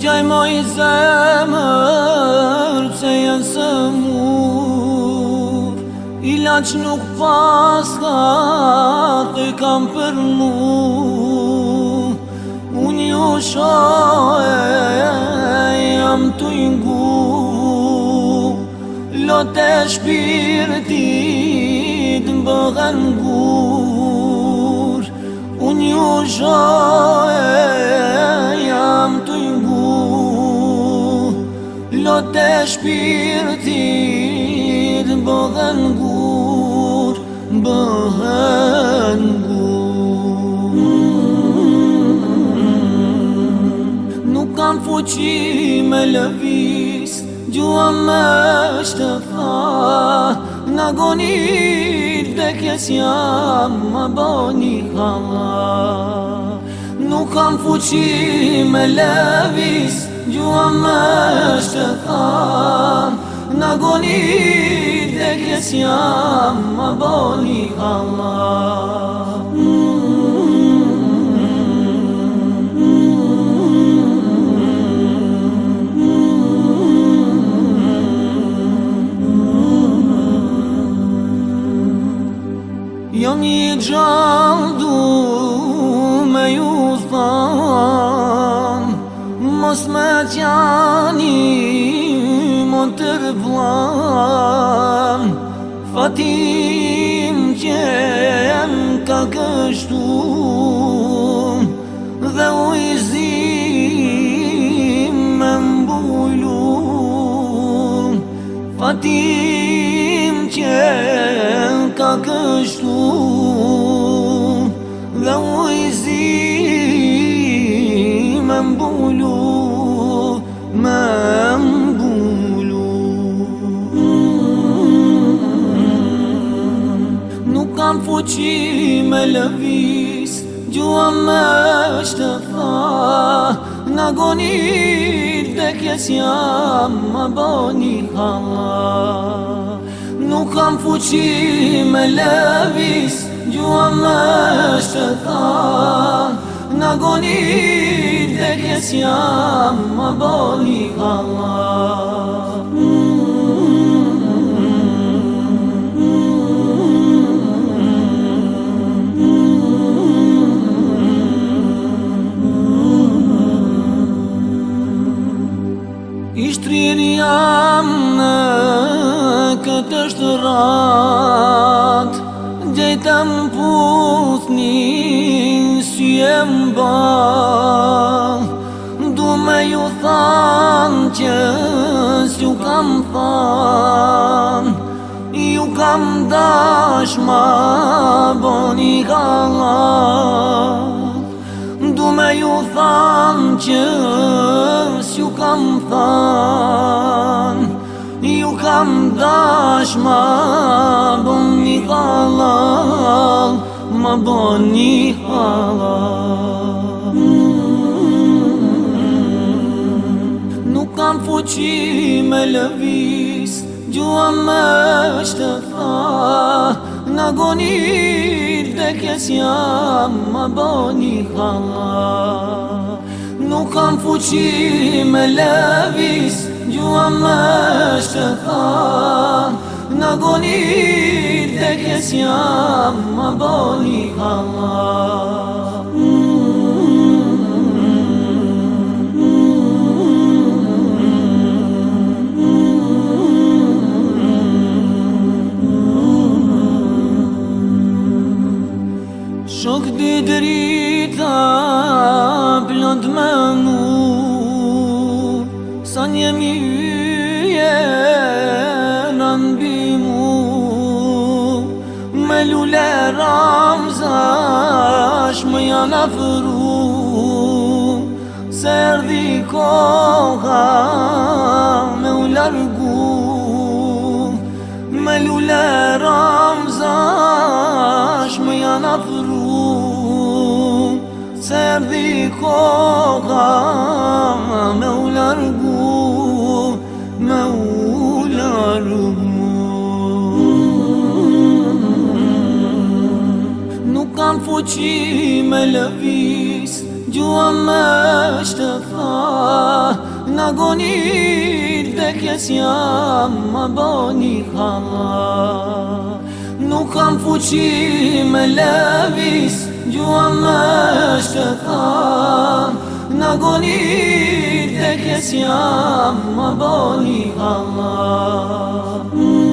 Shqaj më i zemër Se jenë së mur Ila që nuk pas ka Të kam për Unë ju shoj Jam të ngur Lote shpirtit Më bëgën gur Unë ju shoj Not e shpirtit Bëhen gur Bëhen gur Nuk kam fuqi me lëvis Gjua me shte fa Nga gonit dhe kjes jam Ma boni hama Nuk kam fuqi me lëvis Gjua me shte gjua më është të tham Nga gonit dhe mos më qani më tërvlam Fatim që ka kështu dhe u izim më mbullu Fatim që ka kështu dhe u izim më mbullu lëvis Gjua me është nagonit Nga gonit dhe kjes jam Më boni hala Nuk kam fuqi me lëvis Gjua me është tha dhe kjes jam boni hala Ishtrirë jam në këtë shtërat Gjejtëm pusni si e mba Du me ju thanë që si ju kam thanë Ju kam dashma boni galanë ju than që s'ju kam than Ju kam dash ma bon një halal Ma bon një halal Nuk kam fuqi me lëvis Gjua me shtë tha Në goni dhe kjes jam më boni hala Nuk kam fuqi me levis Gjua me shëthan Në goni dhe kjes jam më boni hala Një dritë a plëndë më nurë, sa një mi e nënbimurë, me lullera më zashë, me janë a se rdi koha me u largurë, me lullera më janë a erdi koha me u largu, me u largu. Nuk kam fuqi me lëvis, gjua me shtëfa, në agonit dhe kjes jam më boni hama. Nuk kam fuqi me lëvis, Gjua më është të tham Në agonit dhe kësë Më boni Allah mm.